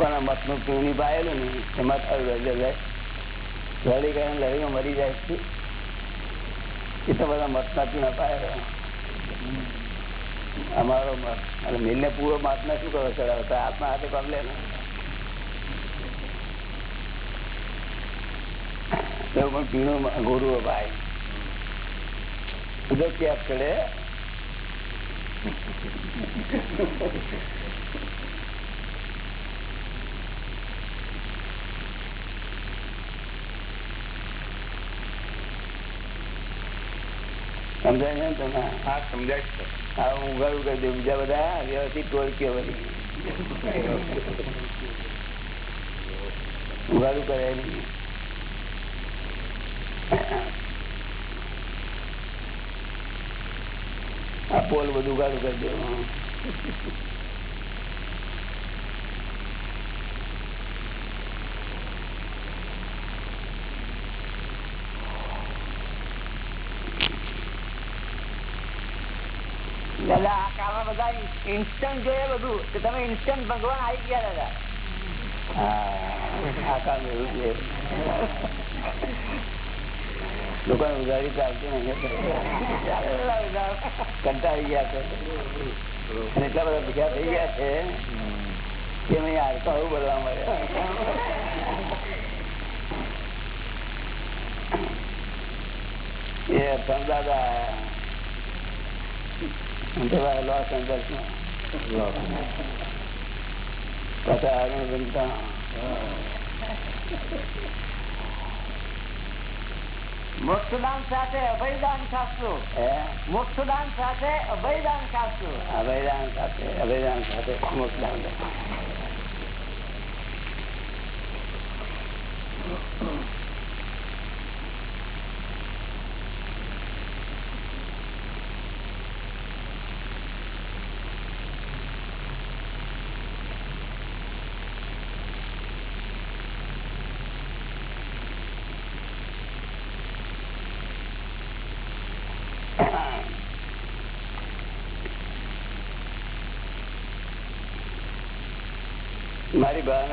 લોકોના મતનું પીવણી પાયેલું ને એમાં લડી ગયા લડીમાં મરી જાય છે. એ તો બધા મત ના પીણા પાયેલા અમારો મત અને મિલને પૂરો મત ના શું કરો ચડાવતા આત્મા હાથે પગલે ને. એવું પણ પીણું ગુરુ ભાઈ. ઉદક ક્યાં કરે સમજાય ને તમે? હા સમજાય છે. હા હું ઉઘાડું કરી દઉં બીજા બધા વ્યવસ્થિત ટોળકીઓ બધી ઉઘાડું કરે નહીં આ પોલ બધું ઉઘાડું કરી દેવું દાદા આ કામમાં બધા ઇન્સ્ટન્ટ જોઈએ બધું તો. તમે ઇન્સ્ટન્ટ દાદા. ઉધારી ચાલતી કંટાળી ગયા છે. એટલા બધા ભેગા થઈ ગયા છે કે મેં હાડકા આવું બોલવા મળ્યા એ સમજાતા લોસ એન્જલ્સમાં મોક્ષદાન સાથે અભયદાન શાસ્ત્રો મોક્ષદાન સાથે અભયદાન શાસ્ત્રો અભયદાન સાથે અભયદાન સાથે મોક્ષદાન.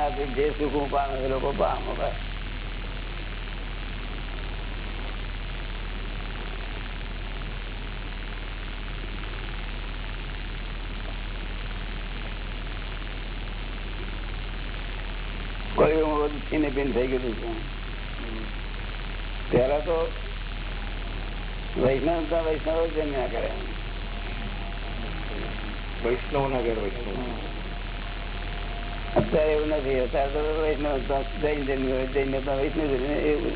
મારી ભાવના થી જે સુખ હું પામે એ લોકો પામો બસ કોઈ હું બધું છીને પીને થઈ ગયું છું પેલા તો વૈષ્ણવ તો વૈષ્ણવ જ જમ્યા કરે વૈષ્ણવ ના ઘેર વૈષ્ણવ અત્યારે એવું નથી અત્યારે તો વૈષ્ણવ જૈન એવું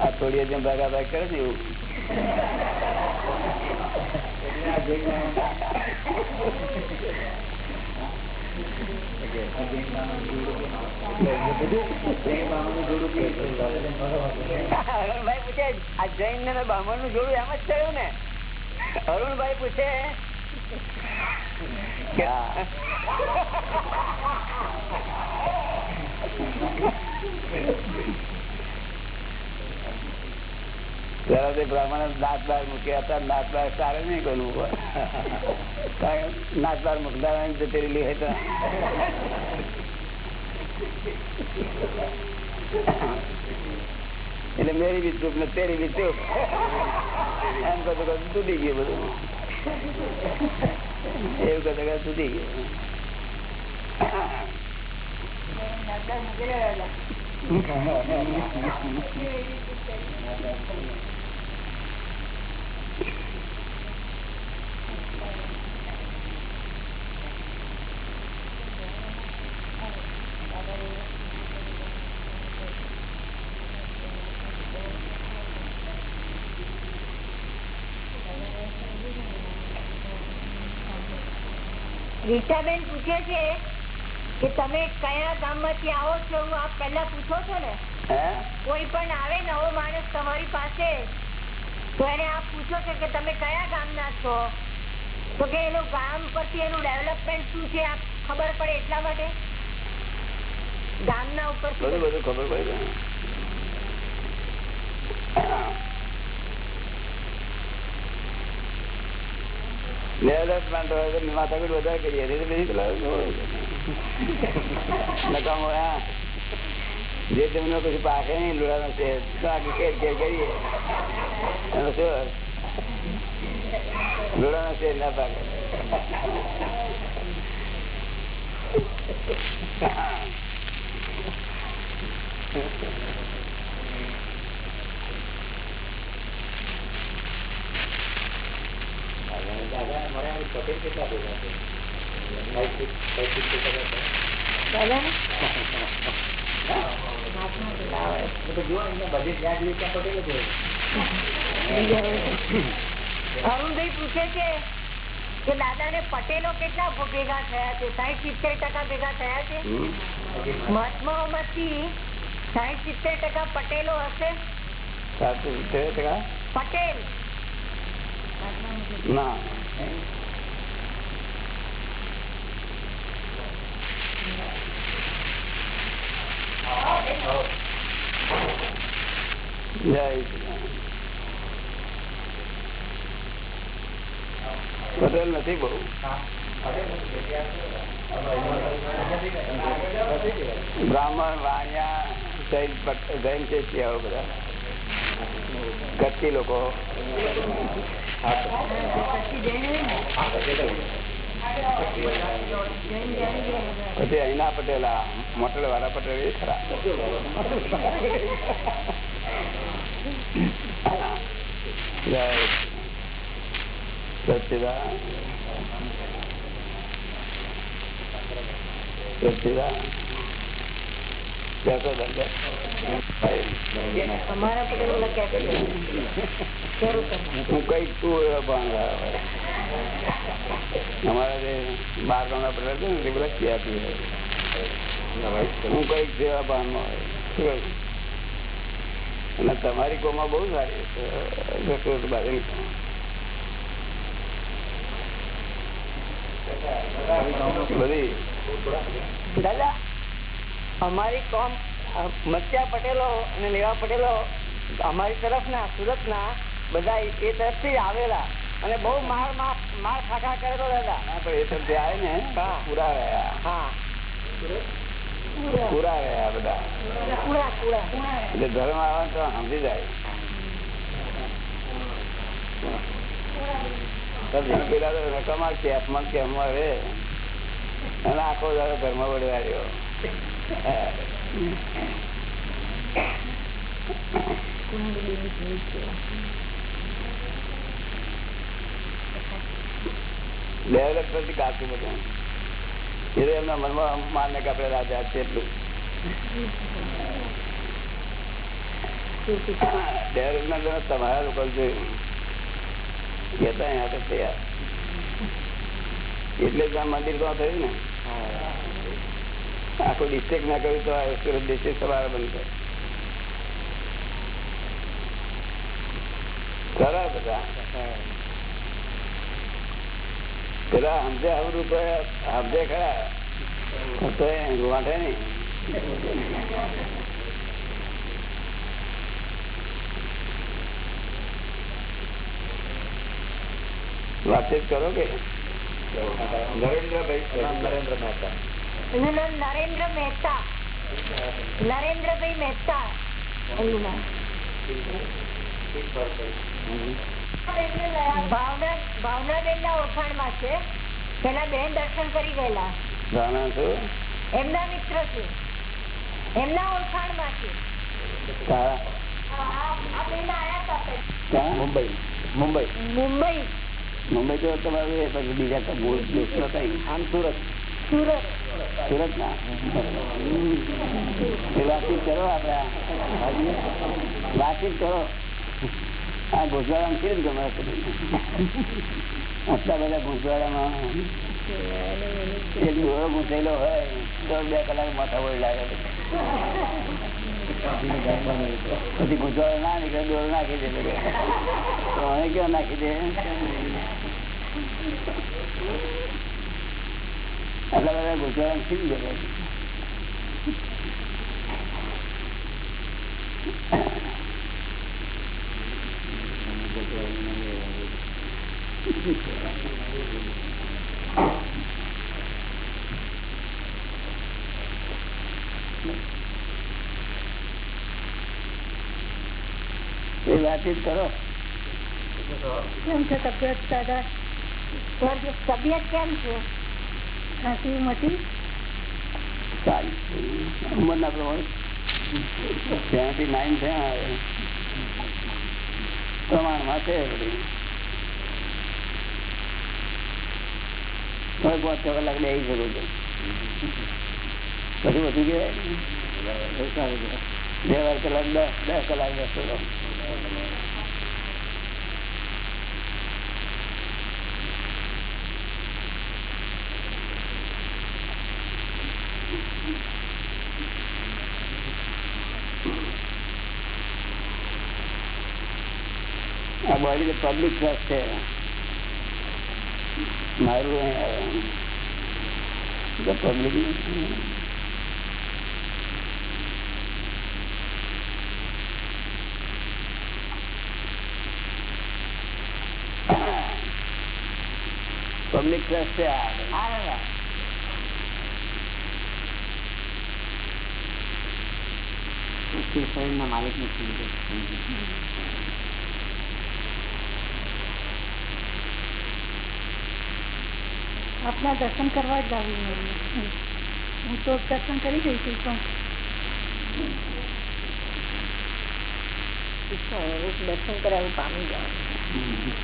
આ થોડી જેમ ભાગા કરે ને એવું અરુણભાઈ પૂછે આ જૈન ને બ્રાહ્મણનું જોડું એમ જ થયું ને અરુણભાઈ પૂછે બ્રાહ્મણ નાચદાર મૂક્યા હતા નાચદાર સારે નહીં કોઈનું નાત બાર મૂકનાર જતી રહેલી હતા એટલે મેરી બી ચૂપ ને તેરી બી ચૂપ. એમ કરતો તૂટી ગયું બધું. એવું કરતા તૂટી ગયું. રીટાબેન પૂછે છે કે તમે કયા ગામમાંથી આવો છો આપ પહેલા પૂછો છો ને? કોઈ પણ આવે નવો માણસ તમારી પાસે તો એને આપ પૂછો છો કે તમે કયા ગામના છો? તો કે એનું ગામ પરથી એનું ડેવલપમેન્ટ શું છે આપ ખબર પડે એટલા માટે? ગામના ઉપર બધું બધું ખબર પડી ડેવલપમેન્ટ હોય તો માથાકૂટ કરીએ. એટલે નકામો જે તમને પછી પાકે નહીં લોડાનો છે તો આગળ ઘેર ઘેર કરીએ. એનો શું? લોડાનો છે ના પાકે. દાદા અરુણભાઈ પૂછે છે કે દાદા ને પટેલો કેટલા ભેગા થયા છે? સાહીઠ સિત્તેર ટકા ભેગા થયા છે? મહાત્મા માંથી સાહીઠ સિત્તેર ટકા પટેલો હશે. સાચું છે ટકા? પટેલ. ના. પટેલ નથી બહુ. બ્રાહ્મણ વાણિયા જૈન જૈન છે બધા કચ્છી લોકો પછી અહીંના પટેલા મોટલ વાળા પટેલ એ ખરા. સચિદા સચિદા કેસો ધંધો અમારા પટેલો લખ્યા છે જરૂર તમે. હું કંઈક તું અમારા જે બાર ગામના પટેલ છે ને તે બધા ક્યાંથી હું કંઈક જેવા ભાનમાં હોય. અને તમારી કોમાં બહુ સારી છે બાજુ બધી? દાદા અમારી કોમ મત્યા પટેલો અને લેવા પટેલો અમારી તરફ ના સુરત ના બધા એ તરફથી આવેલા. અને બહુ માર માર ખાખા કરેલો દાદા. પણ એ તો આવે ને પૂરા રહ્યા. હા. પૂરા રહ્યા બધા. એટલે ધર્મ આવે તો સમજી જાય. અને પેલા તો રકમા આખો દાડો ઘરમાં વડવાડ્યો રાજા છે એટલું. ડેવલપમેન્ટ તો તમારા લોકો જોયું કેતા અહીંયા તૈયાર એટલે જ મંદિર તો થયું ને? આખું ડિસ્ટેક ના કર્યું તો આ સુરત ડિસ્ટ્રિક્ટ સવારે બંધ ખરા બધા પેલા સમજે આવડું તો સમજે ખરા. તો વાંધે નહીં. વાતચીત કરો કે? નરેન્દ્રભાઈ નરેન્દ્ર મહેતા. એનું નામ નરેન્દ્ર મહેતા નરેન્દ્રભાઈ મહેતા એનું નામ ભાવના ભાવનાબેન ના ઓળખાણમાં છે. પેલા બેન દર્શન કરી ગયેલા. એમના મિત્ર છે. એમના ઓળખાણમાં છે આ આ બેન આયા હતા મુંબઈ. મુંબઈ. મુંબઈ. મુંબઈ તો તમારું બીજા આમ સુરત. સુરત ના વાતચીત કરો આપડે વાતચીત કરો આ ગુજરાતમાં કેવી ગમે આટલા બધા ભોજવાડામાં એક દોરો હોય તો બે કલાક માથા વળી લાગે પછી ગુજરાત ના નીકળે દોરો નાખી દે તો અમે કેવો નાખી દે આટલા ગુજરાત શીખી ગયા વાતચીત કરો કેમ છે તબિયત તબિયત કેમ છે ખાંસી મટી પ્રમાણમાં છે. બધું તમે પાંચ છ કલાક બે શકો છો પછી વધુ કહેવાય બે વાર કલાક દસ દસ કલાક દસ આ બોડી પબ્લિક ટ્રસ્ટ છે મારું પબ્લિક પબ્લિક ટ્રસ્ટ છે આ માલિક નથી આપના દર્શન કરવા જ આવી મળ્યું હું તો દર્શન કરી ગઈ છું પણ દર્શન કરાવું પામી જવાનું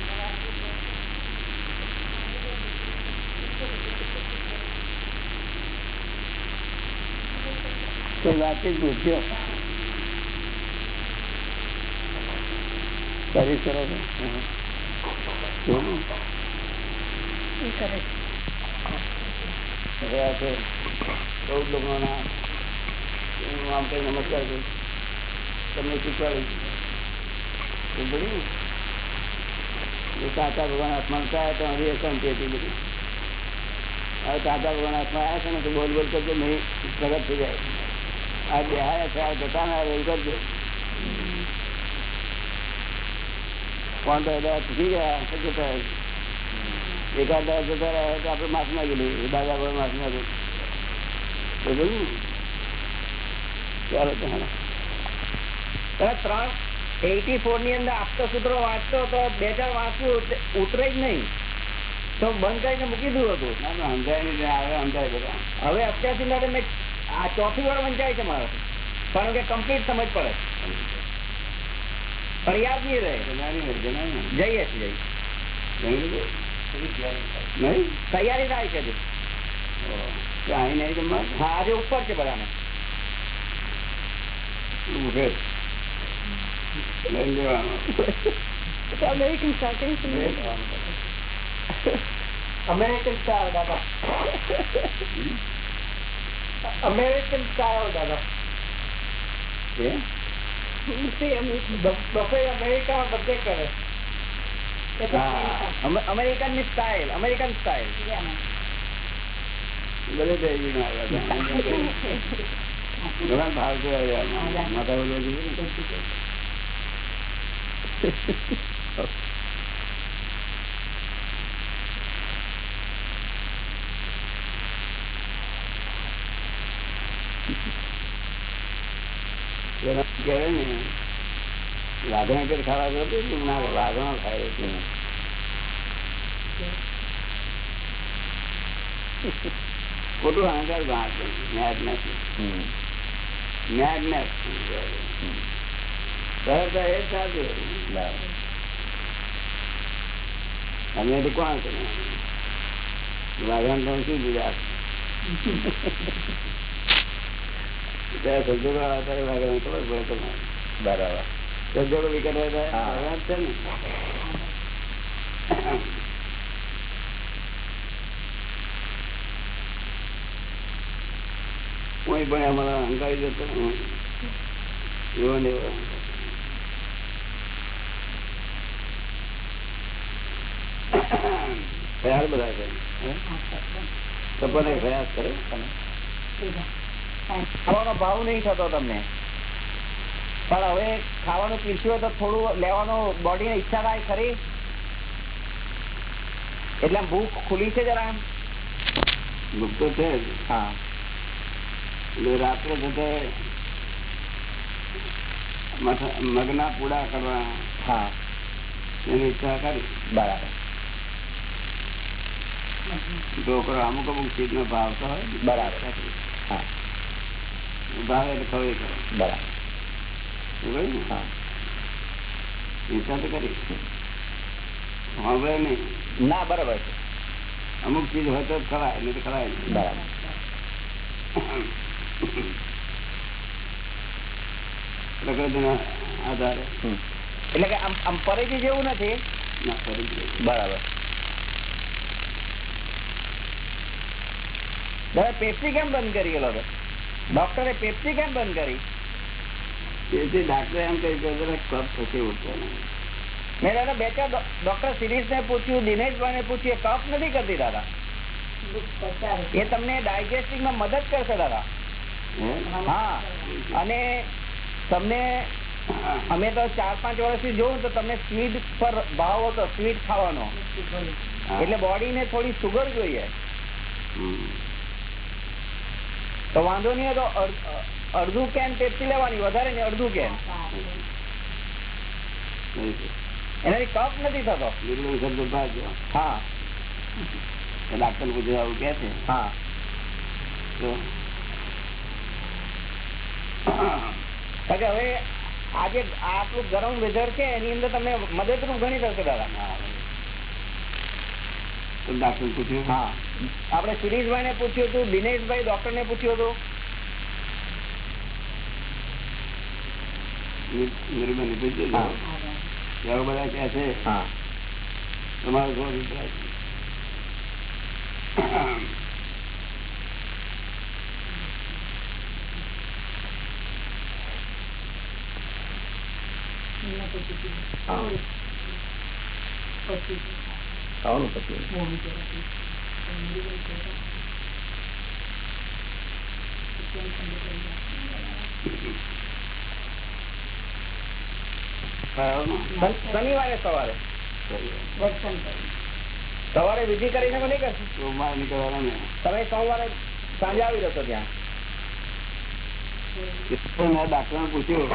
કોઈ વાતચીત પૂછ્યો કરી કરો છો? શું? એ કરે સાચા ભગવાન હાથમાં થાય છે ને બોલ બોલ કરજો, નહીં પ્રગટ થઈ જાય. આ દેહાયા છે, આ જતા ના એવું કરજો. કોણ તો દાદા ગયા. એકાદ દાદા જતા રહ્યા તો આપણે માફ ના ગયેલું દાદા પર માફ ના ને? ચાલો ત્રણ એટી ફોરની અંદર આપતો સૂત્રો વાંચતો તો બે ચાર વાંચવું ઉતરે જ નહીં. તો બંધ કરીને મૂકી દીધું હતું. સમજાય નહીં સમજાય બધા હવે અત્યાર સુધી મેં આ ચોથી વાર વંચાય છે મારો. કારણ કે કમ્પ્લીટ સમજ પડે. પણ યાદ નહીં રહે. જઈએ છીએ. જઈએ. નહીં તૈયારી થાય છે હજુ. ઓહો. તો અહીં નહીં જમવા હા આજે ઉપર છે બધાને ઉભે લઈ લેવાનું અમેરિકન સાથે લઈ લેવાનું. અમેરિકન સ્ટાઇલ દાદા અમેરિકન સ્ટાઇલ દાદા એ? બફે અમેરિકા બધે કરે હા. અમે- અમેરિકનની સ્ટાઇલ અમેરિકન સ્ટાઇલ બધે દેવી ઘણા ભાવ જેવું ને. કહેવાય ને. લાગણા કે ખાવા ગયો તો ના લાગણા ખાય એટલે. ખોટું અહંકાર વાત નથી. ન્યાજ નથી. તરત એ સાચું અમે તો કોણ છે? વાઘણ તો શું બીજા? સંજોગો આવતા લાગણ ખબર પડે તમારે. બરાબર. સંજોગો વિકટ હોય તો હા. લાગણ જ છે ને. કોઈ પણ અમારા અહંકારી જતો એવો ને એવો. ખયાલ બધા છે. હે? સપને પ્રયાસ કરે. ખાવાનો ભાવ નહીં થતો તમને? પણ હવે ખાવાનું પીરસ્યું હોય તો થોડું લેવાનો બોડી ને ઈચ્છા થાય ખરી? એટલે ભૂખ ખુલી છે જરા ભૂખ તો છે હા. એટલે રાત્રે મઠ- મગના પૂડા કરવા હા. એની ઈચ્છા કરી. બરાબર. ઢોકળો અમુક અમુક ચીજ નો ભાવ તો હોય બરાબર. હા. ભાવ એટલે ખબર બરાબર. ઈચ્છા તો કરી સાંભળે નહીં ના બરાબર છે અમુક ચીજ હોય તો ખવાય નહીં તો ખવાય નહીં બરાબર પ્રકૃતિના આધારે એટલે કે આમ આમ પરિચય જેવું નથી ના પરિચય બરાબર પેપ્સી કેમ બંધ કરી હતો ડોક્ટરે પેપ્સી કેમ બંધ કરી તેથી ડાક્ટરે એમ કહ્યું કે કફ થશે ઉઠતો મેં દાદા બે ચાર ડોક્ટર સિરીઝ ને પૂછ્યું દિનેશભાઈ ને પૂછ્યું કફ નથી કરતી દાદા? એ તમને ડાયજેસ્ટિંગમાં મદદ કરશે દાદા. હા? અને તમને અમે તો ચાર પાંચ વર્ષથી જોઉં તો તમને સ્વીટ પર ભાવ હતો સ્વીટ ખાવાનો. એટલે બોડી ને થોડી સુગર જોઈએ. તો વાંધો નહીં તો અડધું કેન પેપ્સી લેવાની વધારે ને અડધું કેન એનાથી કફ નથી થતો. હા. ડાક્ટર પૂછે આવું કે છે? હા. તો? હવે આજે આટલું ગરમ વેધર છે એની અંદર તમને મદદરૂપ ઘણી થશે દાદા. તો ડાક્ટર પૂછ્યું હા. આપણે સુરેશભાઈ ને પૂછ્યું હતું. દિનેશભાઈ ડોક્ટર ને પૂછ્યું હતું. નિર્મલ પૂછ્યું બધા કે છે હા. તમારો શું અભિપ્રાય છે? પછી. ખાવાનું? શન- શનિવારે સવારે. સવારે વિધિ કરીને નહીં કરશું સોમવાર નીકળવાના ને. તમે સોમવારે સાંજે આવી જશો ત્યાં. ડાક્ટર પૂછ્યું.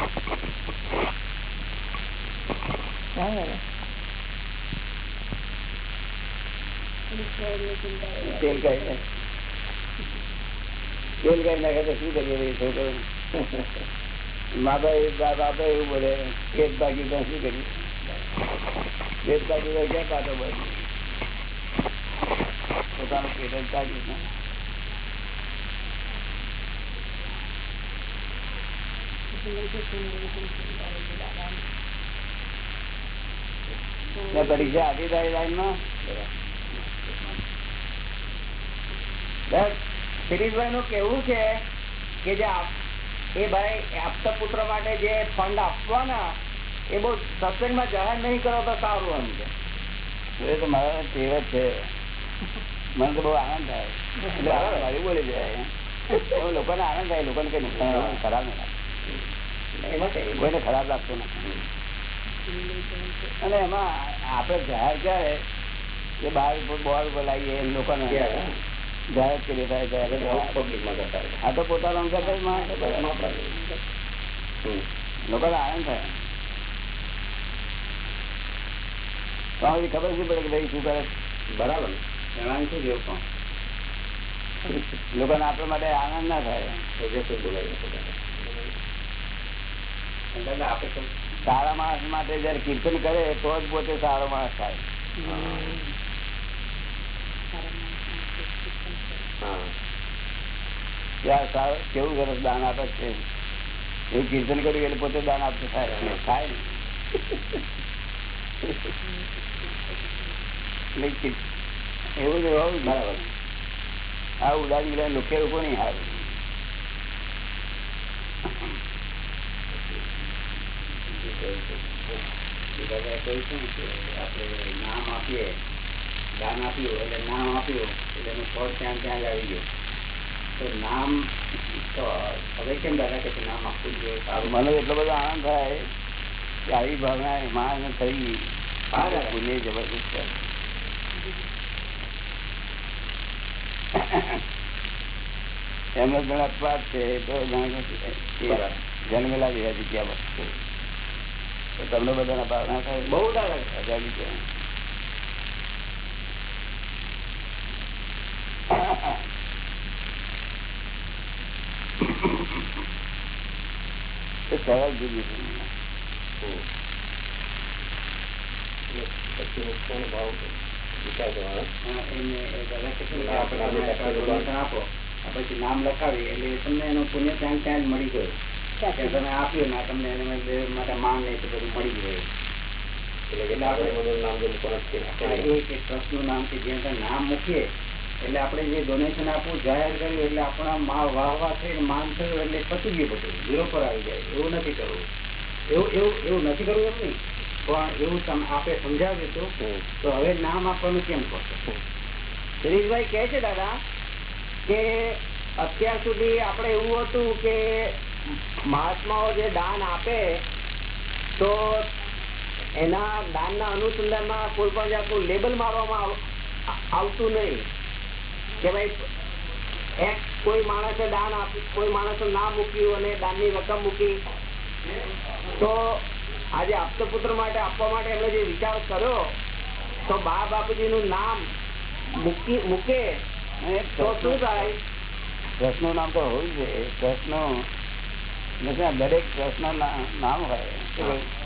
તેલ કાઢી. તેલ કાઢી શું કરીએ છોકરો મા બાપ બાપા એવું બોલે, પેટ બાકી તો શું કરીએ પેટ બાકી તો ક્યાં કાઢો બોલે પોતાનું પેટ જ. ને પરીક્ષા આપી તારી લાઈનમાં શિરીષભાઈ નું કેવું છે કે જે એ ભાઈ આપતા પુત્ર માટે જે ફંડ આપવાના એ બહુ સત્સંગમાં જાહેર નહીં કરો તો સારું એમ છે. એ તો મારા જ છે. મને તો બહુ આનંદ થાય. એટલે બોલી જાય લોકોને આનંદ થાય લોકોને કઈ નુકસાન ખરાબ નહીં એમાં કોઈને ખરાબ લાગતું નથી. અને એમાં આપણે જાહેર ક્યારે? એ બહાર બોર્ડ ઉપર લાવીએ એમ લોકોને. લોકોને આનંદ થાય ખબર શું પડે કે ભાઈ શું કરે બરાબર લોકોને આપણા માટે આનંદ ના થાય સારા માણસ માટે જયારે કીર્તન કરે તો જ પોતે સારો માણસ થાય ત્યાં કેવું સરસ દાન આપે છે. એવું કીર્તન કર્યું એટલે પોતે દાન આપશે થાય થાય ને એવું હોવું બરાબર. આ ઉડાડી ઉડાડી લોકો લોકો નહીં હારું? આપણે નામ આપીએ. દાન આપ્યું એટલે નામ આપ્યું એટલે એનું ફળ ત્યાં ત્યાં જ આવી ગયું તો નામ તો હવે કેમ દાદા કે નામ આપવું જોઈએ સારું મને એટલો બધો આનંદ થાય કે આવી ભાવના માણસ થઈ ગઈ હા પુણ્ય જબરદસ્ત છે. એમનો જણ અપવાદ છે એ તો જાણે કે જન્મેલા જેવા જગ્યા પર તો તમને બધાના ભાવના થાય બહુ દાદા આઝાદી છે એ સરળ જુદી છે પછી મુક્તોનો ભાવ વિચાર કરવાનો આપો પછી નામ લખાવી એટલે તમને એનું પુણ્ય ત્યાં ત્યાં જ મળી ગયું કે તમે આપ્યું ના તમને એને માટે માન નહીં તો બધું મળી ગયું એટલે કે આપણે બધું નામ જે મૂકવાનું છે આ એક એક ટ્રસ્ટનું નામ છે જ્યાં ત્યાં નામ મૂકીએ એટલે આપણે જે ડોનેશન આપવું જાહેર કર્યું એટલે આપણા માં વાહ વાહ થઈ માન થયું એટલે પતી ગયું બધું. ઝીરો પર આવી જાય. એવું નથી કરવું. એવું એવું એવું નથી કરવું એમ નહીં. પણ એવું તમે આપે સમજાવ્યું હતું, તો હવે નામ આપવાનું કેમ કરશો છો? કહે છે, દાદા, કે અત્યાર સુધી આપણે એવું હતું કે મહાત્માઓ જે દાન આપે, તો એના દાનના અનુસંધાનમાં કોઈ પણ જાતનું લેબલ મારવામાં આવતું નહીં. કે ભાઈ કોઈ માણસે દાન આપ્યું કોઈ માણસે ના મૂક્યું અને દાનની રકમ મૂકી તો આજે આપતો પુત્ર માટે આપવા માટે એમણે જે વિચાર કર્યો તો બા બાપુજીનું નામ મૂકી મૂકે તો શું થાય? કૃષ્ણ નામ તો હોવું જોઈએ. કૃષ્ણ નથી દરેક ટ્રસ્ટનું નામ હોય. ને?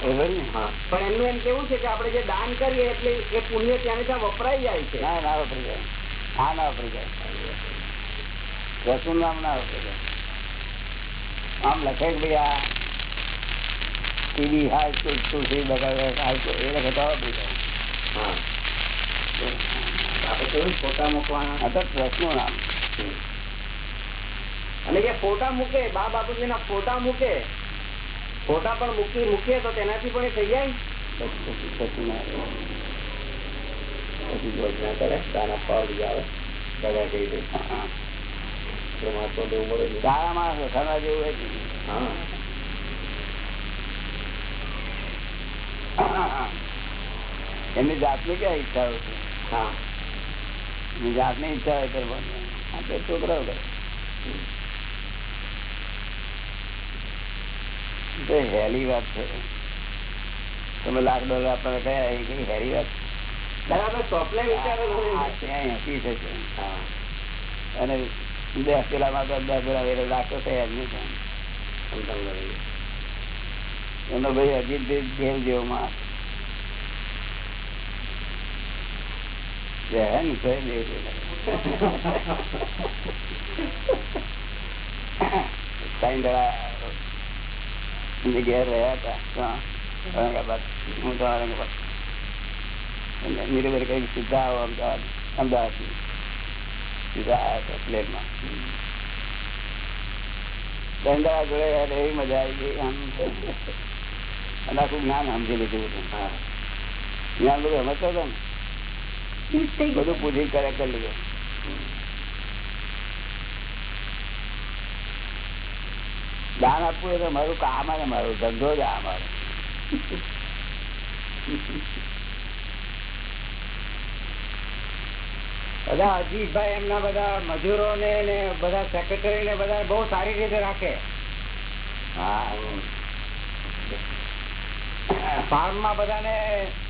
પણ એમનું એમ કેવું છે કે આપણે જે દાન કરીએ એટલે એ પુણ્ય ત્યાં ત્યાં વપરાઈ જાય છે. ના ના વાપરી જાય. હા ના વાપરી જાય. ટ્રસ્ટનું નામ ના વાપરી જાય. આમ લખે ભાઈ આ ટીવી સ્કૂલ તુલસી બગાડે સ્કૂલ એ લખે તો વાપરી જાય આપણે કેવું ફોટા મૂકવાના? આ તો નામ અને જે ફોટા મૂકે બા બાપુજી ના ફોટા મૂકે ફોટા પણ મૂકી મૂકીએ તો તેનાથી પણ થઈ જાય. પછી- યોજના કરે આવે કહી દે સારા જેવું હા. એમની જાતની ક્યાં ઈચ્છા હોય હા. એમની જાતની ઈચ્છા હોય કરવાની આ છોકરાઓ કરે. હેલી વાત છે. તમે લાખ ડોલર આપણને કયા એ કઈ હેરી વાત બરાબર સ્વપ્ન વિચારો આ ત્યાં એસી થશે હા. અને દસ પેલામાં તો દસ પેલા વેરે લાખ થયા જ નહીં થાય. સમજાવ લાગે એમનો ભાઈ અજીત દેવ જેવો માણસ જે હે ને તો એ રહ્યા હતા ઔરંગાબાદ હું તો ઔરંગાબાદ અને નીરુબેન કઈ સીધા આવો અમદાવાદ અમદાવાદથી સીધા આવ્યા હતા પ્લેનમાં અમદાવાદ જોડે એવી મજા આવી ગઈ આમ અને આખું જ્ઞાન સમજી લીધું બધું જ્ઞાન બધું સમજતો હતો ને બધું પૂછી કરે કરી લીધું દાન આપવું એટલે મારું કામ અને મારું ધંધો જ આ બધા અજીતભાઈ એમના બધા મજૂરો ને બધા સેક્રેટરી ને બધા બહુ સારી રીતે રાખે. ફાર્મમાં બધાને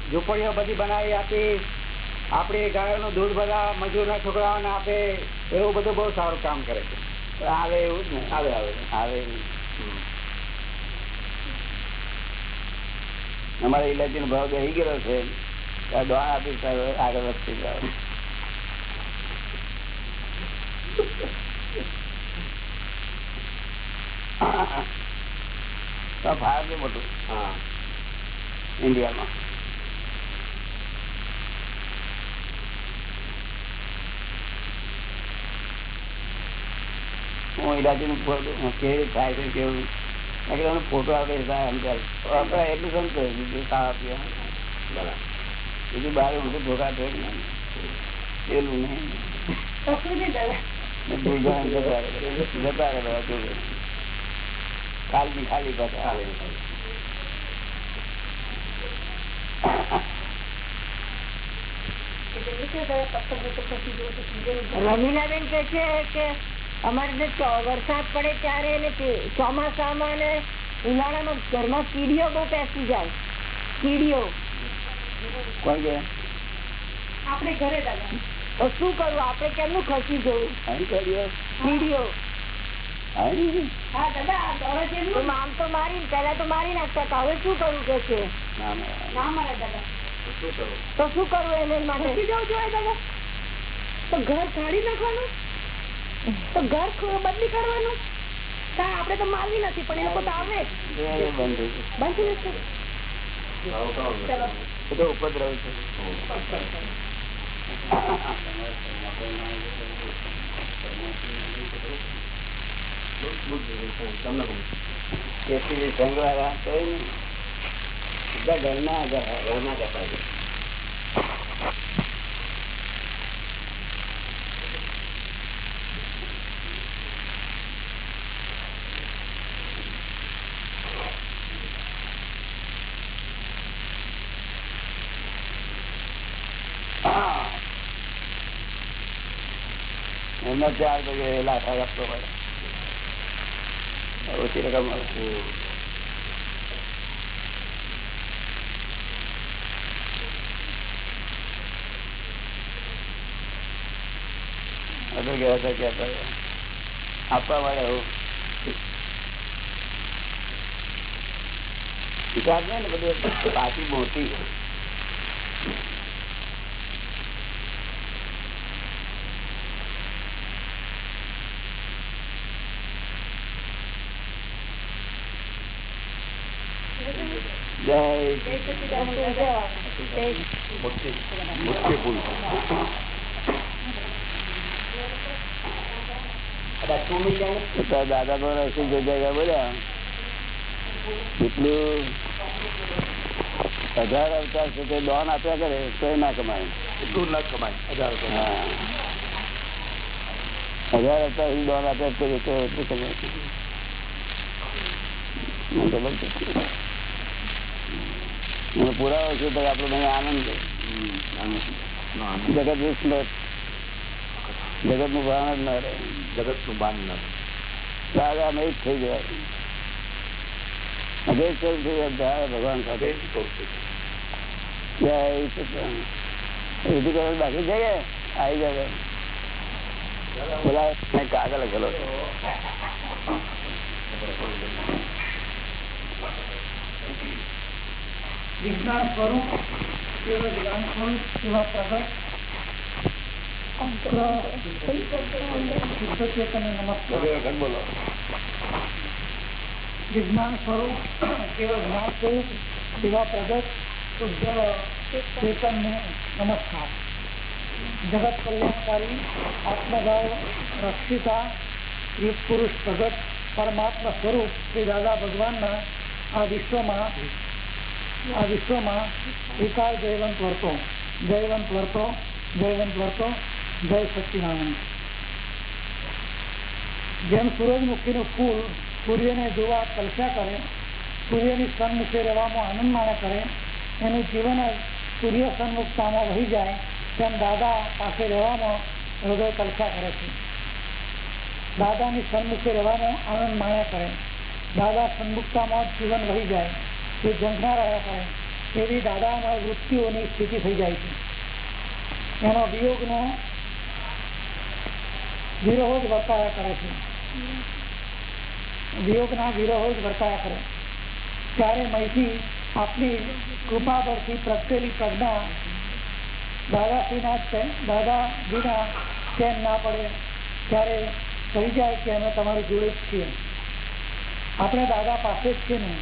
ઝૂંપડીઓ બધી બનાવી આપી. આપડી ગાયોનું દૂધ બધા મજૂર ના છોકરાઓને આપે. એવું બધું બહુ સારું કામ કરે છે. આવે એવું જ ને, આવે આવે આવે એવું. અમારે ઇલાયચી નો ભાવ બેસી ગયેલો છે. દોણ આપી સાહેબ આગળ વધતી જાવ ફાર છે મોટું. હા. ઇન્ડિયામાં. હું નું કેવી થાય છે કેવું? મેં ફોટો આપે સમજાય એટલું સમજાય બીજું ખાવા પીવા બરાબર. બીજું બહાર ઊંધું ધોકા ધોક નહીં પેલું નહીં. જતા રહે. જતા રહે બધા દુર્ગા ખાલી ખાલી પાછા રમીલાબેન કે છે કે અમારે વરસાદ પડે ત્યારે ને ચોમાસામાં ને ઉનાળામાં ઘરમાં કીડીઓ બહુ પેસી જાય. કીડીઓ. કોણ કે આપણે ઘરે દાદા શું કરવું આપણે કેમનું ખસી જવું? કીડીઓ. હા દાદા આ હવે તો જેમનું આમ તો મારી પેલા તો મારી નાખતા હવે શું કરવું કે છે? તો શું કરવું એને માટે? ખસી જવું જોઈએ તો ઘર કાઢી નાખવાનું? તો ઘર બદલી કરવાનું? આપડે તો મારવી નથી, પણ એ લોકો તો આવે. બંધ થઈ ઉપદ્રવ છે. બધા ઘરના આગળ ઘરમાં જપાય છે એમના ચાર પગે લાખા આપતો પડે ઓછી રકમ મળે. અદર ગયા હતા ક્યાં પર આપવા મળે એવું હિસાબ નહીં ને બધું પાછી મોટી ભૂલ દાદા પણ રસી જગ્યા બોલ્યા. કેટલું હજાર અવતાર તે ડોન આપ્યા કરે તો એ ના કમાય. એટલું ના કમાય હજાર હજાર અવતાર સુધી દોન આપ્યા તો એટલું કમાય. મને પુરાવો છું ભાઈ આપડે ભાઈ આનંદ જગત જગતનું ભાન જ ના રહે. જગતનું બાન ન દાદા અમે જ થઈ ગયા અભેદ સ્વરૂપ થઈ ગયા ભગવાન સાથે. જય વિધિ કરો બાકી જઈએ. આવી જાય બોલા કાગળ લખેલો છે. વિજ્ઞાન સ્વરૂપ એવા જ્ઞાન સ્વરૂપ એવા પ્રગટ શુદ્ધ ચેતન નમસ્કાર બે વખત બોલો વિજ્ઞાન સ્વરૂપ એવા જ્ઞાન સ્વરૂપ એવા પ્રગટ શુદ્ધ ચેતન નમસ્કાર જગત કલ્યાણકારી આત્મભાવ રક્ષિતા યુગ પુરુષ પ્રગટ પરમાત્મા સ્વરૂપ શ્રી દાદા ભગવાનના આ વિશ્વમાં આ વિશ્વમાં વિકાર જયવંત વર્તો. જયવંત વર્તો જયવંત વર્તો, જય સચિદાનંદ જેમ સૂરજમુખીનું ફૂલ સૂર્યને જોવા કલ્પ્યા કરે, સૂર્યની સન્મુખે રહેવામાં આનંદ માણ્યા કરે, એનું જીવન જ સૂર્ય સન્મુખતામાં વહી જાય, તેમ દાદા પાસે રહેવામાં હૃદય કલ્પ્યા કરે છે. દાદાની સન્મુખે રહેવાનો આનંદ માણ્યા કરે. દાદા સન્મુખતામાં જીવન વહી જાય. તે ઝંખના રહ્યા કરે એવી દાદાના વૃત્તિઓની સ્થિતિ થઈ જાય છે. એનો વિયોગનો વિરોહ જ વર્તાયા કરે છે. વિયોગના વિરોહ જ વર્તાયા કરે. ત્યારે મહીથી આપની કૃપા પરથી પ્રગટેલી પ્રજ્ઞા દાદાશ્રીના દાદાજીના ચેન ના પડે, ત્યારે કહી જાય કે અમે તમારી જોડે જ છીએ. આપણે દાદા પાસે જ છીએ ને.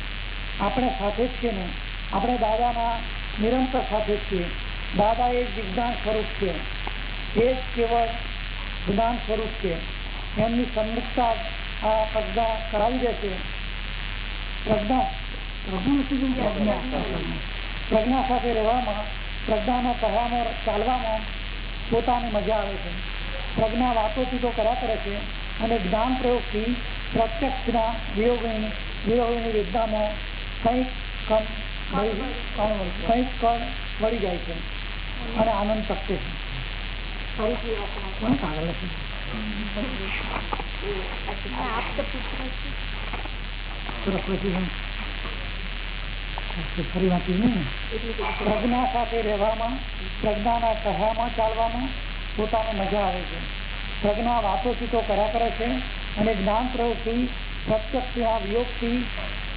આપણે સાથે જ છીએ ને. આપણે દાદાના નિરંતર સાથે છીએ. દાદા એ વિજ્ઞાન સ્વરૂપ છે. એ જ કેવળ જ્ઞાન સ્વરૂપ છે. એમની સન્મુખતા આ પ્રજ્ઞા કરાવી દે છે. પ્રજ્ઞા પ્રજ્ઞા સાથે રહેવામાં, પ્રજ્ઞાના કહેવામાં, ચાલવામાં પોતાની મજા આવે છે. પ્રજ્ઞા વાતોથી તો કર્યા કરે છે અને જ્ઞાન પ્રયોગથી પ્રત્યક્ષના વિયોગની વિયોગની વિદ્યામાં કંઈક કંઈક કણ વળી જાય છે. અને આનંદ પ્રગટે છે. પ્રજ્ઞા સાથે રહેવામાં, પ્રજ્ઞાના કહેવામાં ચાલવામાં પોતાને મજા આવે છે. પ્રજ્ઞા વાતો ચીતો કર્યા કરે છે અને જ્ઞાન પ્રયોગથી પ્રત્યક્ષ વિયોગથી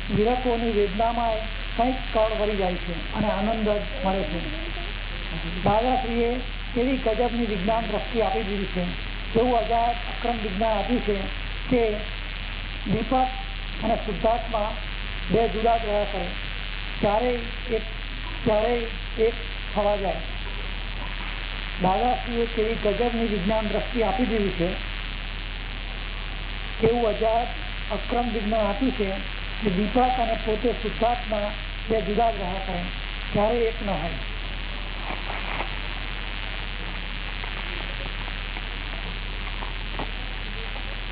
વિરકોની વેદનામાં કંઈક કળ વળી જાય છે અને આનંદ જ મળે છે. દાદાશ્રીએ એવી ગજબની વિજ્ઞાન દ્રષ્ટિ આપી દીધી છે. એવું અજાયબ અક્રમ વિજ્ઞાન આપ્યું છે કે દીપક અને શુદ્ધાત્મા બે જુદા જ રહ્યા કરે. ક્યારેય એક ક્યારેય એક થવા જાય. દાદાશ્રીએ કેવી ગજબની વિજ્ઞાન દ્રષ્ટિ આપી દીધી છે. કેવું અજાયબ અક્રમ વિજ્ઞાન આપ્યું છે. કે દીપક અને પોતે શુદ્ધાત્મા બે જુદા જ રહ્યા કરે ક્યારેય એક ન હોય.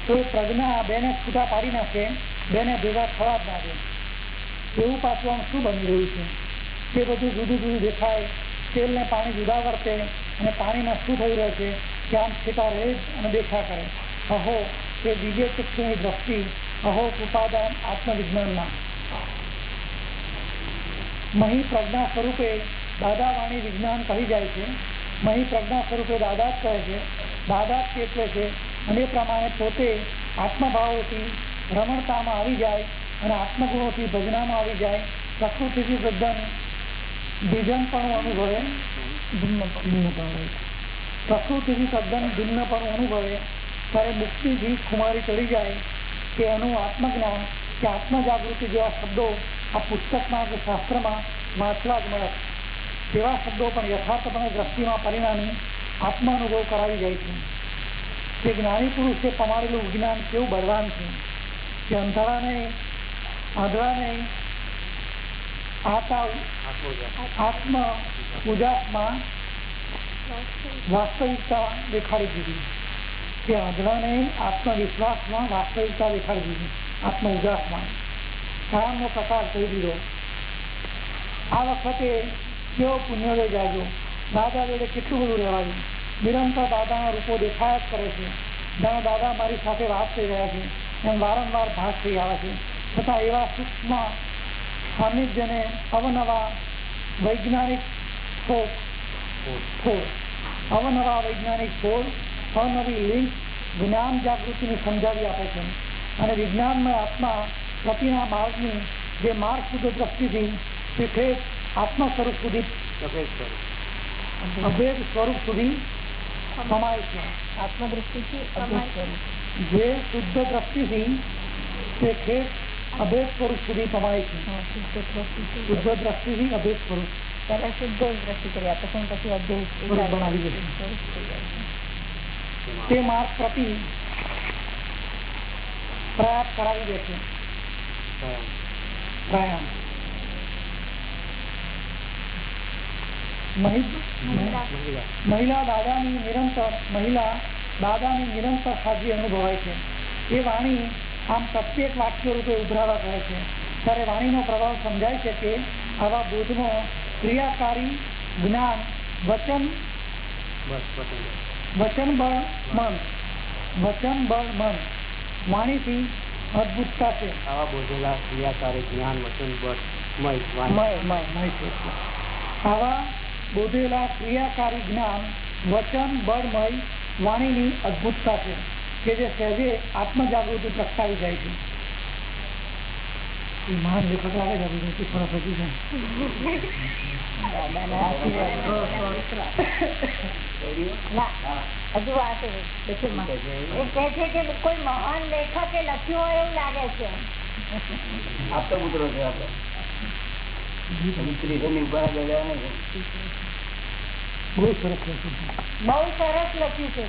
તો પ્રજ્ઞા બેને છૂટા પાડી નાખે, બેને ભેગા થવા જ ના દે. એવું પાછું આમ શું બની રહ્યું છે? તે બધું જુદું જુદું દેખાય તેલ ને પાણી જુદા વર્તે અને પાણીમાં શું થઈ રહ્યું છે, કે આમ છેટા રહે અને દેખા કરે. અહો તે દિવ્ય ચક્ષુની દ્રષ્ટિ અહો ઉપાદાન આત્મવિજ્ઞાનમાં મહી પ્રજ્ઞા સ્વરૂપે દાદા વાણી વિજ્ઞાન કહી જાય છે મહી પ્રજ્ઞા સ્વરૂપે દાદા જ કહે છે દાદા જ ચેતવે છે અને પ્રમાણે પોતે આત્મભાવોથી રમણતામાં આવી જાય અને આત્મગુણોથી ભજનામાં આવી જાય પ્રકૃતિથી તદ્દન બીજનપણું અનુભવે પ્રકૃતિથી તદ્દન ભિન્નપણું અનુભવે ત્યારે મુક્તિથી ખુમારી ચડી જાય કે એનું આત્મજ્ઞાન કે આત્મજાગૃતિ જેવા શબ્દો આ પુસ્તકમાં કે શાસ્ત્રમાં વાંચવા જ મળે તેવા શબ્દો પણ યથાર્થપણે દ્રષ્ટિમાં પરિણામી આત્માનુભવ કરાવી જાય છે તે જ્ઞાની પુરુષે પમાડેલું વિજ્ઞાન કેવું બળવાન છે કે અંધારાને આંધળાને આતા આત્મ ઉજાસમાં વાસ્તવિકતા દેખાડી દીધી કે આંધળાને આત્મવિશ્વાસમાં વાસ્તવિકતા દેખાડી દીધી આત્મ કામનો પ્રકાર કરી દીધો આ વખતે કેવો પુણ્યોદય જાગ્યો દાદા વેળે કેટલું બધું રહેવાયું નિરંતર દાદાના રૂપો દેખાયા જ કરે છે જાણે દાદા મારી સાથે વાત થઈ રહ્યા છે એમ વારંવાર ભાગ થઈ આવે છે છતાં એવા સૂક્ષ્મ સાનિધ્યને અવનવા વૈજ્ઞાનિક શોધ અવનવા વૈજ્ઞાનિક શોધ અવનવી લિંક જ્ઞાન જાગૃતિને સમજાવી આપે છે. અને વિજ્ઞાનમય આત્મા પ્રતિના માર્ગની જે માર્ગ શુદ્ધ દ્રષ્ટિથી તે ઠેઠ આત્મ સ્વરૂપ સુધી અભેદ સ્વરૂપ સુધી સમાય છે. આત્મદૃષ્ટિથી જે શુદ્ધ દ્રષ્ટિથી તે ઠેઠ અભેદ સ્વરૂપ સુધી સમાય છે. શુદ્ધ દ્રષ્ટિથી અભેદ સ્વરૂપ. પહેલા શુદ્ધ દ્રષ્ટિ કર્યા પછી પછી અભ્યાસ સ્વરૂપ બનાવી દે. તે માર્ગ પ્રતિ પ્રયાસ કરાવી દે છે. મહિલા દાદાની નિરંતર મહિલા દાદાની નિરંતર હાજરી અનુભવાય છે. એ વાણી આમ પ્રત્યેક વાક્ય રૂપે ઉભરાવા કહે છે. ત્યારે વાણીનો પ્રભાવ સમજાય છે કે આવા બોધનો ક્રિયાકારી જ્ઞાન વચન વચન બળ મન. વચન બળ મન. વાણીથી અદભુતતા છે. આવા બોધેલા ક્રિયાકારી જ્ઞાન વચન બળ છે. આવા બોધેલા ક્રિયાકારી જ્ઞાન વચન બળમય વાણીની અદભુતતા છે કે જે સહેજે આત્મજાગૃતિ પ્રગટાવી જાય છે. મહાન લેખકો આવે છે અભિનેત્રી થોડા પછી કે કોઈ મહાન લેખકે લખ્યું હોય એવું લાગે છે આપતો પુત્રો છે બહુ સરસ લખ્યું છે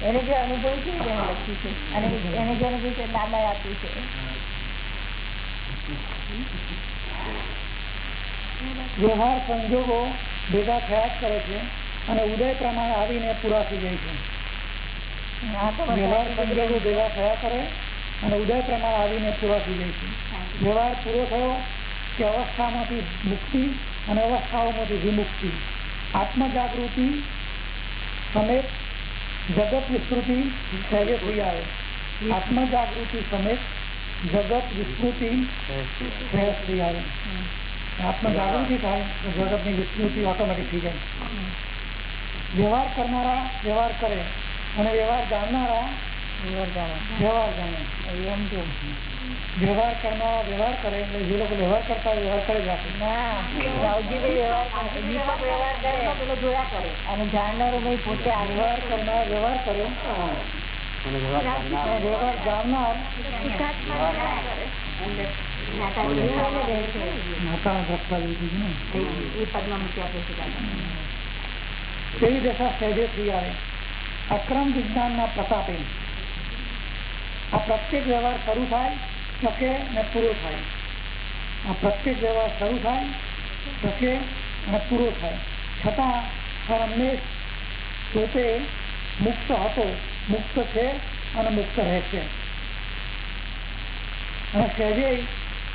એને જે અનુભવ છે એને લખ્યું છે એને જે અનુભવ છે દાદા આપ્યું છે વ્યવહાર સંજોગો ભેગા થયા જ કરે છે અને ઉદય પ્રમાણે આવીને પૂરા થઈ જાય છે. વ્યવહાર સંજોગો ભેગા થયા કરે અને ઉદય પ્રમાણે આવીને પૂરા થઈ જાય છે. વ્યવહાર પૂરો થયો કે અવસ્થામાંથી મુક્તિ અને અવસ્થાઓમાંથી વિમુક્તિ. આત્મજાગૃતિ સમેત જગત વિસ્તૃતિ સહેજે થઈ આવે. આત્મજાગૃતિ સમેત જગત વિસ્મૃતિ આવે આત્મા જાગૃતિ થાય તો જગતની વિસ્મૃતિ ઓટોમેટિક થઈ જાય વ્યવહાર કરનારા વ્યવહાર કરે અને વ્યવહાર જાણનારા વ્યવહાર જાણે વ્યવહાર કરનારા વ્યવહાર કરે એટલે જે લોકો વ્યવહાર કરતા વ્યવહાર કરે જ અને જાણનારો ભાઈ પોતે વ્યવહાર કરનાર વ્યવહાર કરે અને વ્યવહાર કરનાર અને વ્યવહાર જાણનાર નાતાના દ્રષ્ટા જેવી થઈ ને તેવી દશા સહેજે થઈ આવે અક્રમ વિજ્ઞાન ના પ્રતાપે આ પ્રત્યેક વ્યવહાર શરૂ થાય શકે ને પૂરો થાય આ પ્રત્યેક વ્યવહાર શરૂ થાય શકે અને પૂરો થાય છતાં હંમેશ પોતે મુક્ત હતો મુક્ત છે અને મુક્ત રહેશે અને સહેજે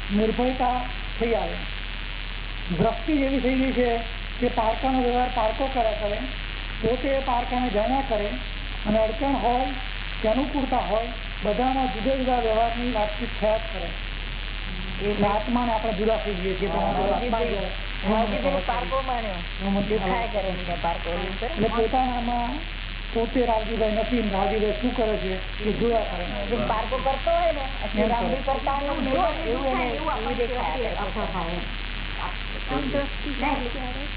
નિર્ભયતા થઈ આવે. દ્રષ્ટિ એવી થઈ ગઈ છે કે પારકાનો વ્યવહાર પારકો કર્યા કરે પોતે પારકાને જાણ્યા કરે અને અડચણ હોય કે અનુકૂળતા હોય બધાના જુદા જુદા વ્યવહારની વાતચીત થયા જ કરે. એટલે આત્માને આપણે જુદા થઈ જઈએ છીએ. પોતાનામાં પોતે રાવજીભાઈ નથી રાવજીભાઈ શું કરે છે? એ જોયા કરે. જો કરતો હોય ને એટલે કરતા હોય ને એવું એને એવું દેખાય.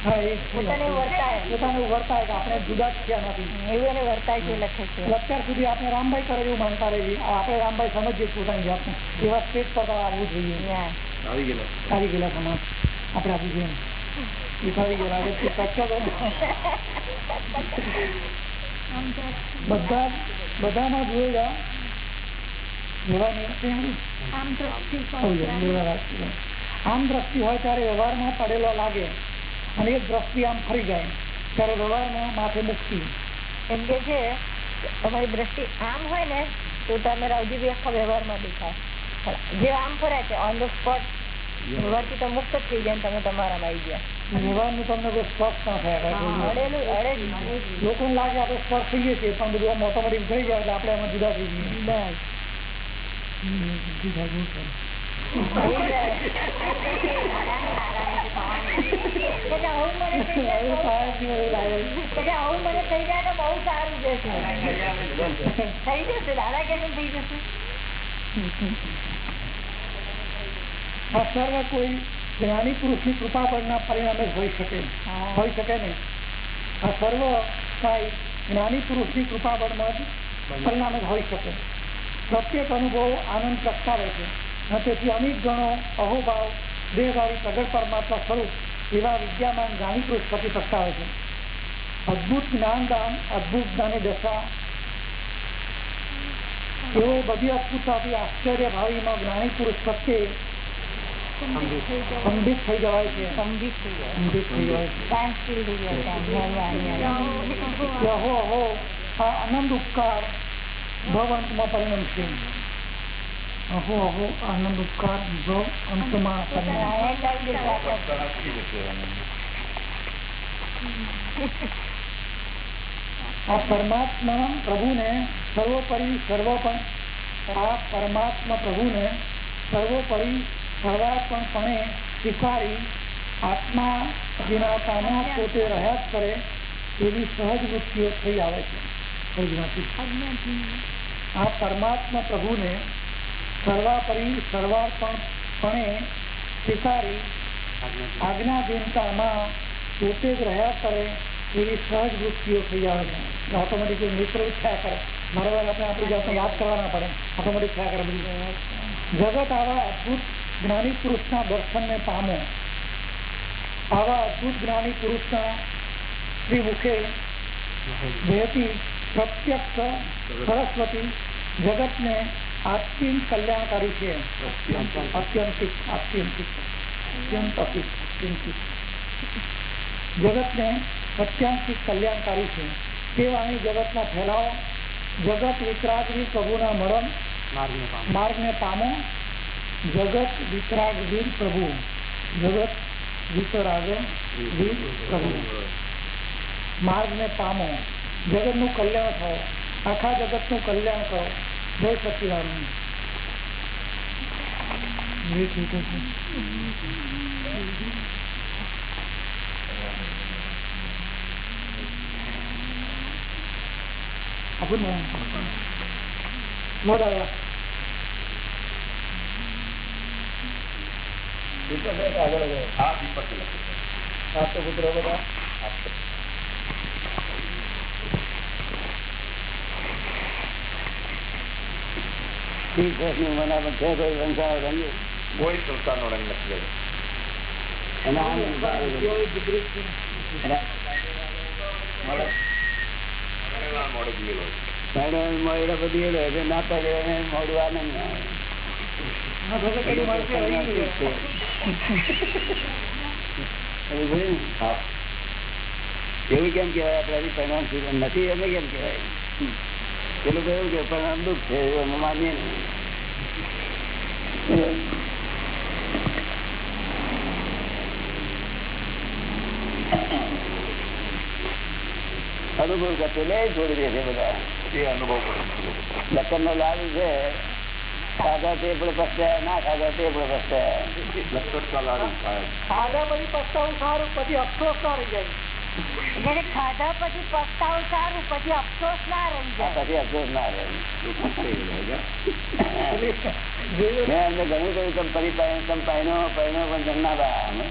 હા એ પોતાને વર્તાય. પોતાને વર્તાય કે આપણે જુદા જ થયા નથી. એવું એને વર્તાય છે લખે છે. અત્યાર સુધી આપણે રામભાઈ કરે એવું માનતા રહીએ. આપણે રામભાઈ સમજીએ પોતાની જાતને. એવા સ્ટેજ પર આવવું જોઈએ. આવી ગયેલા. સમાજ આપણે આપી જોઈએ એ ફરી ગયેલા. બધા બધામાં જોયેલા આમ દ્રષ્ટિ હોય ત્યારે. વ્યવહારમાં પડેલો લાગે અને એક દ્રષ્ટિ આમ ફરી જાય ત્યારે વ્યવહારમાં માથે મુક્તિ. એમ કે છે તમારી દ્રષ્ટિ આમ હોય ને તો તમે રાવજી આખા વ્યવહારમાં દેખાય જે આમ ફરે છે ઓન ધ સ્પોટ વ્યવહારથી તો મુક્ત જ થઈ જાય ને તમે તમારા આવી ગયા. વ્યવહારનું તમને કોઈ સ્પર્શ ના થયા લોકોને લાગે આપણે સ્પર્શ થઈએ છીએ પણ બધું ઓટોમેટિક થઈ જાય એટલે આપણે એમાં જુદા થઈ મને થઈ થઈ જશે થઈ જશે દાદા કે થઈ જશે? સર્વ કોઈ જ્ઞાની પુરુષની કૃપા પરના પરિણામે હોઈ શકે. હોઈ શકે નહીં. આ સર્વ કાંઈ જ્ઞાની પુરુષની કૃપા બળમાં જ પરિણામે હોઈ શકે. પ્રત્યેક અનુભવ આનંદ પ્રગટાવે છે. અને તેથી અનેક ગણો અહોભાવ દેહભાવી પ્રગટ પરમાત્મા સ્વરૂપ એવા વિદ્યામાન જ્ઞાની પુરુષ પ્રતિ પ્રગટાવે છે. અદભુત જ્ઞાનદાન અદભુત જ્ઞાની દશા. એવો બધી અદભુતતાથી આશ્ચર્ય ભાવીમાં જ્ઞાની પુરુષ પ્રત્યે સંબિત થઈ જવાય છે સમજી થઈ જાય સંબિત થઈ જવાય છે ટાઈમ સ્ટીલ થઈ જાય ટાઈમ કે અહો અહો આ આનંદ ઉપકાર ભવંતમાં પરિણમશે અહો અહો આનંદ ઉપકાર ભવ અંતમાં પરિણમશે આ પરમાત્મા પ્રભુને સર્વોપરી સર્વપણ આ પરમાત્મા પ્રભુને સર્વોપરી સર્વાપણપણે સ્વીકારી આત્મા વિનાતામાં પોતે રહ્યા જ કરે એવી સહજ વૃત્તિઓ થઈ આવે છે. આ પરમાત્મા પ્રભુને સર્વાપરી સર્વાપણપણે સ્વીકારી આજ્ઞાધીનતામાં પોતે જ રહ્યા કરે એવી સહજ વૃત્તિઓ થઈ આવે છે. ઓટોમેટિક મિત્ર થયા કરે. મારા આપણે આપણી જાતને યાદ કરવા ના પડે. ઓટોમેટિક થયા કરે બધું. જગત આવા અદભુત જ્ઞાની પુરુષના દર્શનને પામો. આવા અદભુત જ્ઞાની પુરુષના શ્રી મુખે વહેતી પ્રત્યક્ષ સરસ્વતી જગતને અત્યંત કલ્યાણકારી છે. અત્યંતિક અત્યંત અત્યંતિક જગતને અત્યાંતિક કલ્યાણકારી છે. તે વાણી જગતના ફેલાવો જગત વિતરાગવી પ્રભુના મરણ પામે. માર્ગને પામો જગત વિતરાગ વીર પ્રભુ જગત વિતરાગ વીર પ્રભુ માર્ગને પામો જગતનું કલ્યાણ થાઓ। આખા જગતનું કલ્યાણ કરો। જય સચિદાનંદ। આપણને મોડા આવ્યા સાત પુત્રો બધા કોઈ સંસાર રંગ મોડે બધી એટલે ના પડે મોડું આનંદ. એવું કેમ કેવાય આપડે પરિણામ સુધી નથી એને કેમ કેવાય તો એવું કે પરિણામ દુઃખ છે અમે માનીએ અનુભવ કરતો લે છોડી દે છે બધા. એ અનુભવ કરે લખન નો લાભ છે. ખાધા તે પણ પસ્તાયા ના ખાધા તે પણ પસ્તાયા લશ્કર ચાલાડી થાય. ખાધા પછી પસ્તાવું સારું પછી અફસોસ ના રહી જાય એટલે કે ખાધા પછી પસ્તાવું સારું પછી અફસોસ ના રહી આ જાય પછી અફસોસ ના રહે લોકો થઈ ગયા છે. મેં અમને ઘણું કહ્યું તમે ફરી પાય- તમે પાયનો પાયનો પણ જમના બા અમે.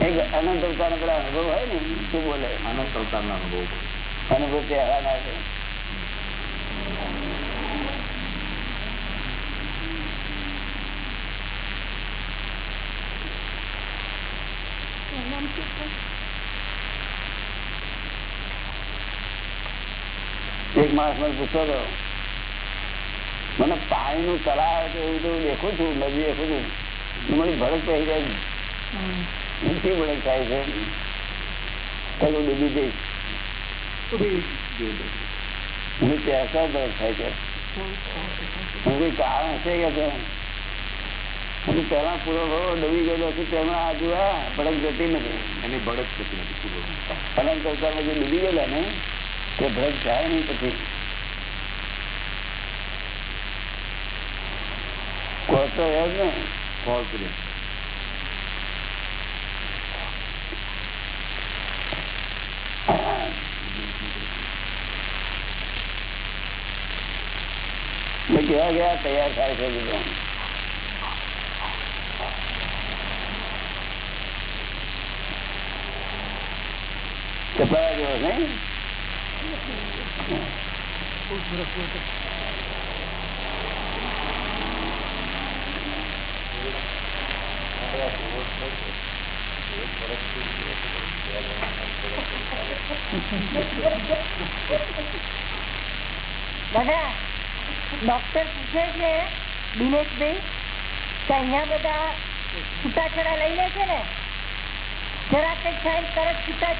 એક અનંત અવતારનો પેલો અનુભવ હોય ને શું બોલે આનંદ અવતારનો અનુભવ કરે. અનુભવ તે હવા ના છે એક માણસ મને પૂછતો હતો, મને પાણી નું તળાવ કે એવું તો દેખું છું, નદી દેખું છું? મને ભડક થઈ જાય ઊંચી ભડક થાય છે? કયું ડૂબી જઈશ હું ત્યાં ભડક થાય છે? કારણ છે કે છે હું પેલા પૂરો ભરો ડૂબી ગયેલો છું તેમાં આજુ આ ભડક જતી નથી. એની બળદ થતી નથી પૂર્વ અનંત અવતારમાં જે ડૂબી ગયેલા ને તે ભડક જાય નહીં પછી. કોઈ તો એ જ ને ફોલ કરી મેં કેવા ગયા તૈયાર થાય છે બધું. દાદા ડોક્ટર પૂછે છે દિનેશભાઈ કે અહીંયા બધા છૂટાછેડા લઈ લે છે ને જરાક જ થાય તરત છૂટા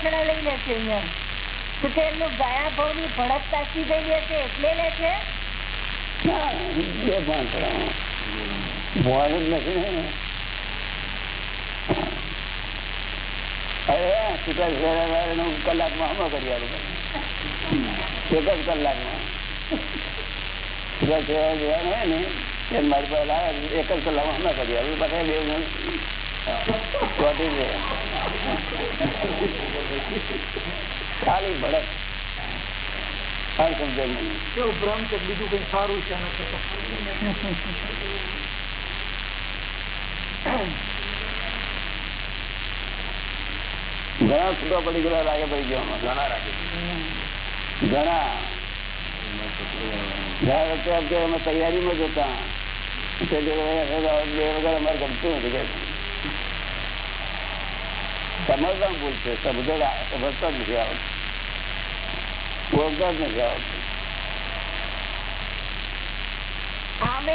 હમણાં કરી એક જ કલાકમાં. છૂટા છેડા જોવાનું હોય ને, એ મારી પાસે એક જ કલાકમાં હમણાં કરી આવ્યું પાછા બે ચોટી ખાલી ભડક. ભ્રમ છે બીજું કઈ સારું છે ઘણા છૂટા પડી ગયેલા લાગે પડી ગયો ઘણા ઘણા. તૈયારીમાં જ હતા. વગર બે વગર અમારે ગમતું નથી કે સમજવા ભૂલ છે સમજો સમજતા જ નથી આવતું બોલતા જ નથી આવતું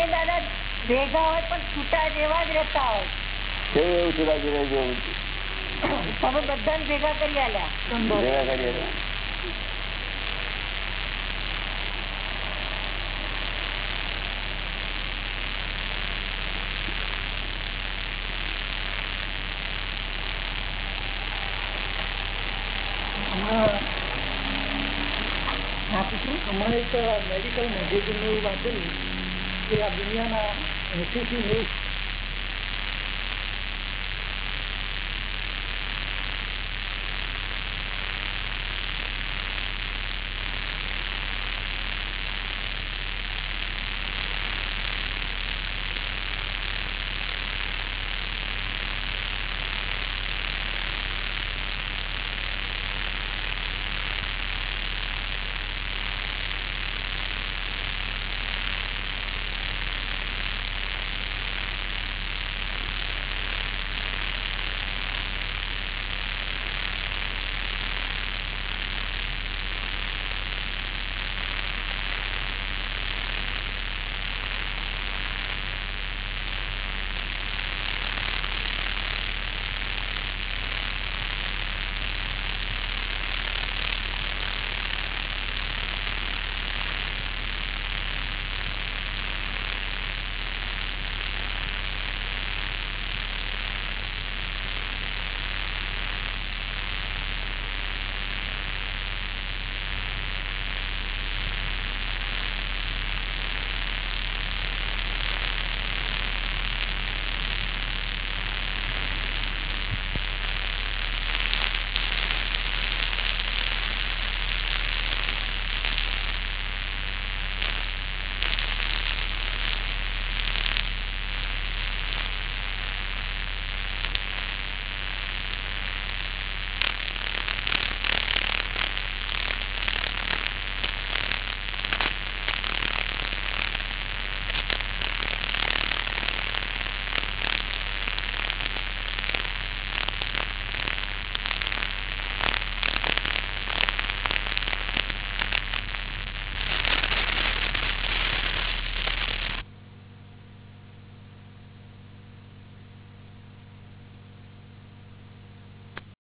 દાદા ભેગા હોય પણ છૂટા જેવા જ રહેતા હોય કેવું એવું ચુરા જેવું તમે બધાને ભેગા કરી આલ્યા ભેગા. મેડિકલ મેગેઝિન એવું વાંચેલું કે આ દુનિયાના એસી થી નેવું